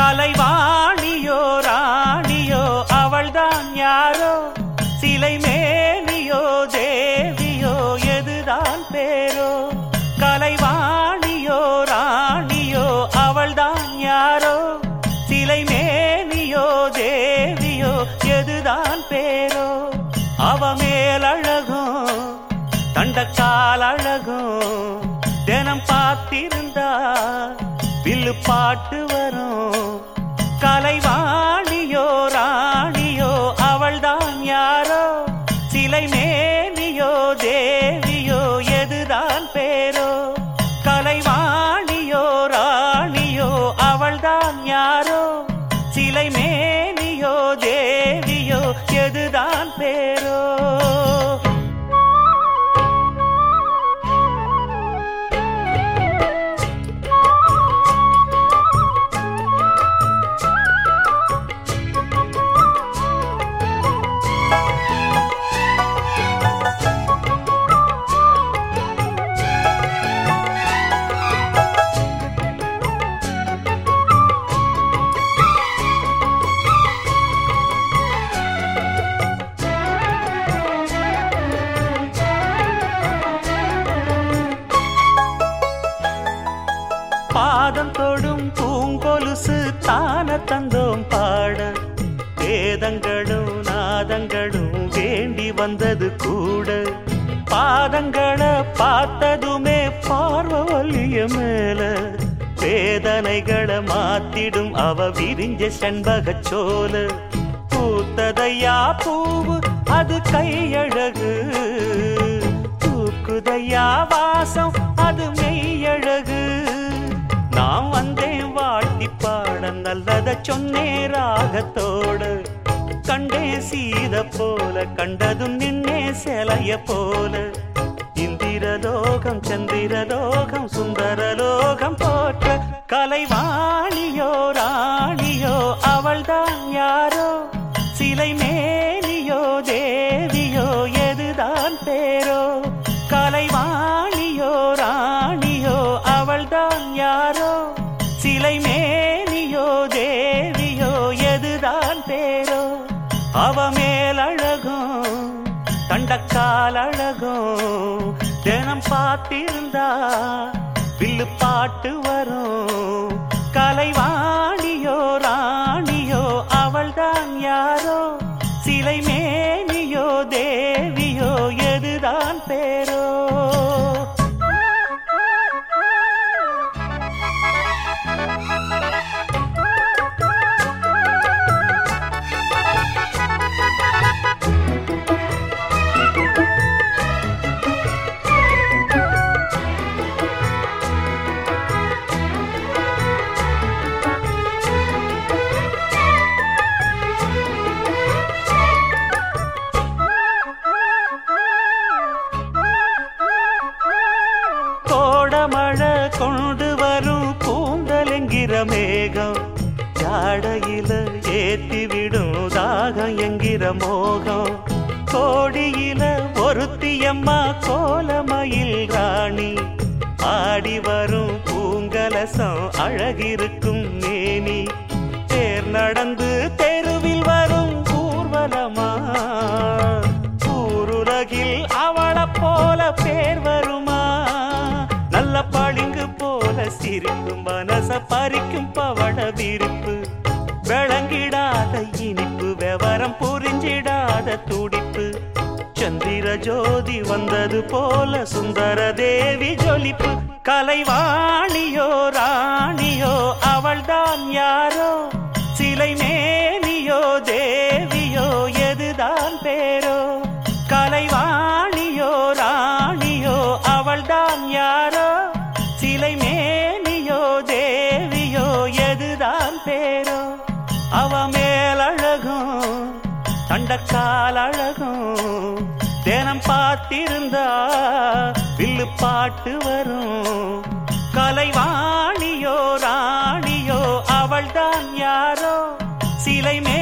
கலைவாணியோ ராணியோ அவள்தான் யாரோ? சிலை மேனியோ தேவியோ எதுதான் பேரோ? கலைவாணியோ ராணியோ அவள்தான் யாரோ? சிலை மேனியோ தேவியோ எதுதான் பேரோ? அவ மேலழகும் தண்டக்கால் அழகும் தினம் பார்த்திருந்தா வில்லு பாட்டு பாதம் தொடும் பூங்கொலுசு தான தந்தோம் பாட. வேதங்களும் நாதங்களும் வேண்டி வந்தது கூட. பாதங்களை பார்த்ததுமே பார்வலிய மேல. வேதனைகளை மாத்திடும் அவ விரிஞ்ச செண்பக சோல பூத்ததையா பூவு அது கையழகு. தூக்குதையா வாசம் சொன்னே ராகத்தோடு கண்டே சீத போல கண்டதும் நின்னே சிலைய போல. இந்திரலோகம் சந்திரலோகம் சுந்தரலோகம் போற்ற கலைவாணியோ எதுதான் அவ மேல் அழகும் தண்டக்கால் அழகும் தினம் பார்த்திருந்தா வில்லு பாட்டு வரும் ஜாடையில ஏத்திவிடும் தாகம் என்கிற மோகம். கோடியில ஒருத்தியம்மா கோலமயில் ராணி. ஆடி வரும் பூங்கலசம் அழகிருக்கும் மேனி. தேர் நடந்து தே பறிக்கும் பவள விரிப்பு. விளங்கிடாத இனிப்பு விவரம் புரிஞ்சிடாத துடிப்பு. சந்திர ஜோதி வந்தது போல சுந்தர தேவி ஜொலிப்பு. கலைவாணியோ ராணியோ அவள்தான் யாரோ? சிலை மேல் தினம் வில்லு பாட்டு வரும். கலைவாணியோ ராணியோ அவள்தான் யாரோ? சிலை மே